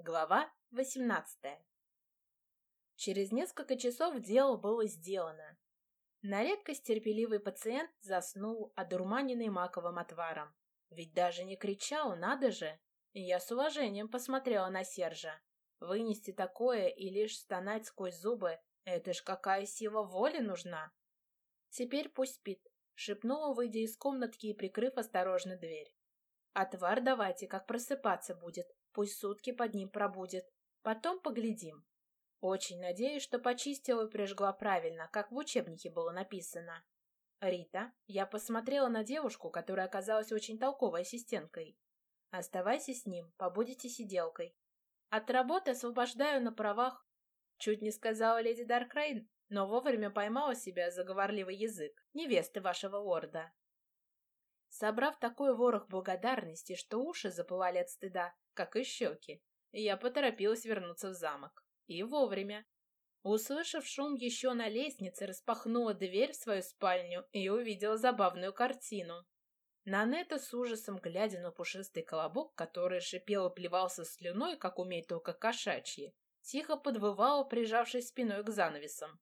Глава 18 Через несколько часов дело было сделано. На редкость терпеливый пациент заснул, одурманенный маковым отваром. Ведь даже не кричал, надо же. Я с уважением посмотрела на Сержа. Вынести такое и лишь стонать сквозь зубы — это ж какая сила воли нужна. Теперь пусть спит, шепнула, выйдя из комнатки и прикрыв осторожно дверь. Отвар давайте, как просыпаться будет, Пусть сутки под ним пробудет. Потом поглядим. Очень надеюсь, что почистила и прижгла правильно, как в учебнике было написано. Рита, я посмотрела на девушку, которая оказалась очень толковой ассистенткой. Оставайся с ним, побудете сиделкой. От работы освобождаю на правах. Чуть не сказала леди Даркрейн, но вовремя поймала себя за говорливый язык невесты вашего лорда. Собрав такой ворох благодарности, что уши запылали от стыда, как и щеки, я поторопилась вернуться в замок. И вовремя. Услышав шум еще на лестнице, распахнула дверь в свою спальню и увидела забавную картину. Нанета с ужасом, глядя на пушистый колобок, который шипел и плевался слюной, как умеет только кошачьи, тихо подвывала, прижавшись спиной к занавесам.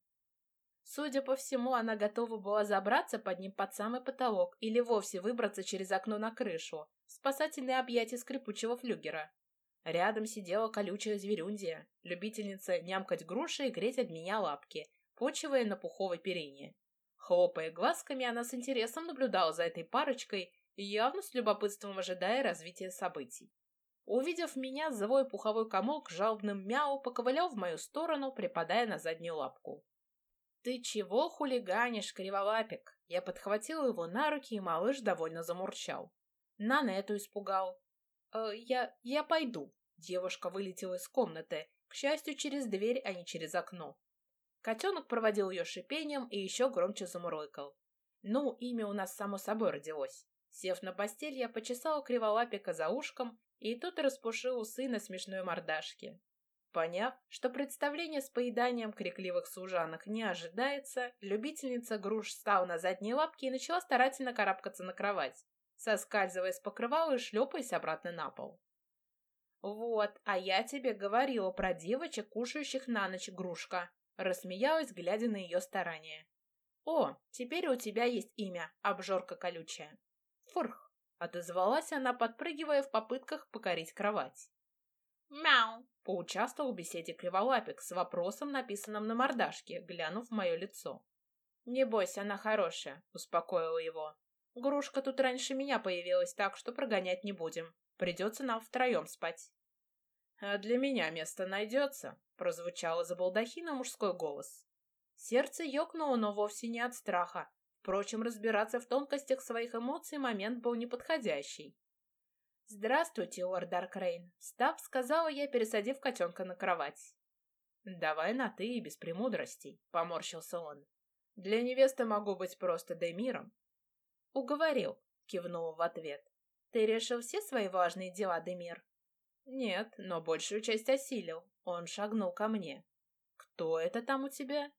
Судя по всему, она готова была забраться под ним под самый потолок или вовсе выбраться через окно на крышу, в спасательное объятие скрипучего флюгера. Рядом сидела колючая зверюндия, любительница нямкать груши и греть от меня лапки, почивая на пуховой перине. Хлопая глазками, она с интересом наблюдала за этой парочкой, явно с любопытством ожидая развития событий. Увидев меня, завой пуховой комок жалобным мяу поковылял в мою сторону, припадая на заднюю лапку. «Ты чего хулиганишь, криволапик?» Я подхватила его на руки, и малыш довольно замурчал. Нанету испугал. «Э, «Я... я пойду». Девушка вылетела из комнаты, к счастью, через дверь, а не через окно. Котенок проводил ее шипением и еще громче замурлыкал. Ну, имя у нас само собой родилось. Сев на постель, я почесала криволапика за ушком, и тот распушил усы на смешной мордашке. Поняв, что представление с поеданием крикливых служанок не ожидается, любительница груш встала на задние лапки и начала старательно карабкаться на кровать, соскальзывая с покрывала и шлепаясь обратно на пол. «Вот, а я тебе говорила про девочек, кушающих на ночь грушка», рассмеялась, глядя на ее старания. «О, теперь у тебя есть имя, обжорка колючая». «Фурх», — отозвалась она, подпрыгивая в попытках покорить кровать. «Мяу!» — поучаствовал в беседе Криволапик с вопросом, написанным на мордашке, глянув в мое лицо. «Не бойся, она хорошая», — успокоила его. «Грушка тут раньше меня появилась, так что прогонять не будем. Придется нам втроем спать». «А для меня место найдется», — прозвучало за балдахина мужской голос. Сердце ёкнуло, но вовсе не от страха. Впрочем, разбираться в тонкостях своих эмоций момент был неподходящий. «Здравствуйте, лорд Даркрейн», — став, сказала я, пересадив котенка на кровать. «Давай на «ты» и без премудростей», — поморщился он. «Для невесты могу быть просто Демиром». «Уговорил», — кивнул в ответ. «Ты решил все свои важные дела, Демир?» «Нет, но большую часть осилил». Он шагнул ко мне. «Кто это там у тебя?»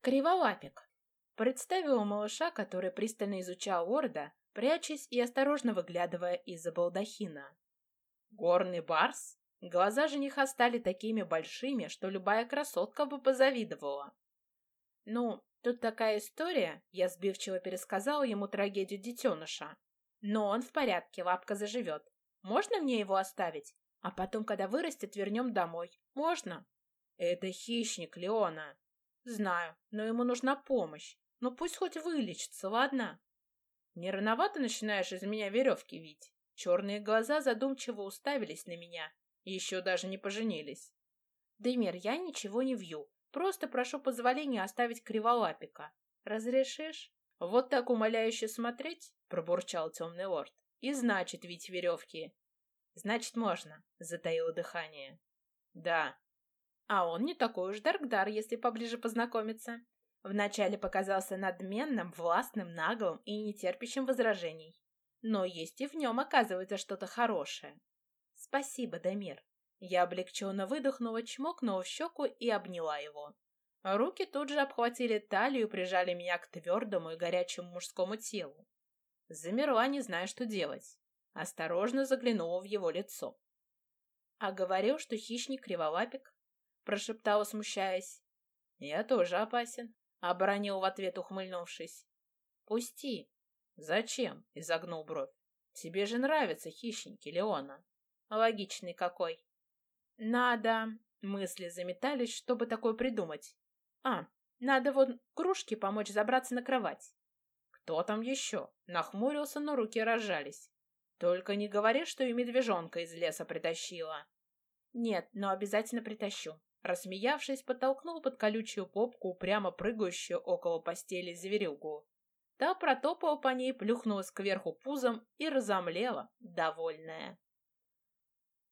«Криволапик», — представил малыша, который пристально изучал лорда, прячась и осторожно выглядывая из-за балдахина. Горный барс? Глаза жениха стали такими большими, что любая красотка бы позавидовала. Ну, тут такая история, я сбивчиво пересказала ему трагедию детеныша. Но он в порядке, лапка заживет. Можно мне его оставить? А потом, когда вырастет, вернем домой. Можно? Это хищник Леона. Знаю, но ему нужна помощь. Ну пусть хоть вылечится, ладно? Не рановато начинаешь из меня веревки вить? Черные глаза задумчиво уставились на меня. Еще даже не поженились. Демир, я ничего не вью. Просто прошу позволения оставить криволапика. Разрешишь? Вот так умоляюще смотреть? Пробурчал темный лорд. И значит вить веревки. Значит, можно, затаило дыхание. Да. А он не такой уж Даркдар, если поближе познакомиться. Вначале показался надменным, властным, наглым и нетерпящим возражений. Но есть и в нем, оказывается, что-то хорошее. Спасибо, Дамир. Я облегченно выдохнула, чмокнула в щеку и обняла его. Руки тут же обхватили талию и прижали меня к твердому и горячему мужскому телу. Замерла, не зная, что делать. Осторожно заглянула в его лицо. А говорил, что хищник криволапик, прошептала, смущаясь. Я тоже опасен, оборонил в ответ, ухмыльнувшись. Пусти. Зачем? изогнул бровь. Тебе же нравятся хищники, Леона. Логичный какой. Надо... Мысли заметались, чтобы такое придумать. А, надо вот кружке помочь забраться на кровать. Кто там еще? Нахмурился, но руки разжались. Только не говори, что и медвежонка из леса притащила. Нет, но обязательно притащу. Рассмеявшись, подтолкнул под колючую попку прямо прыгающую около постели зверюгу. Та протопала по ней, плюхнулась кверху пузом и разомлела, довольная.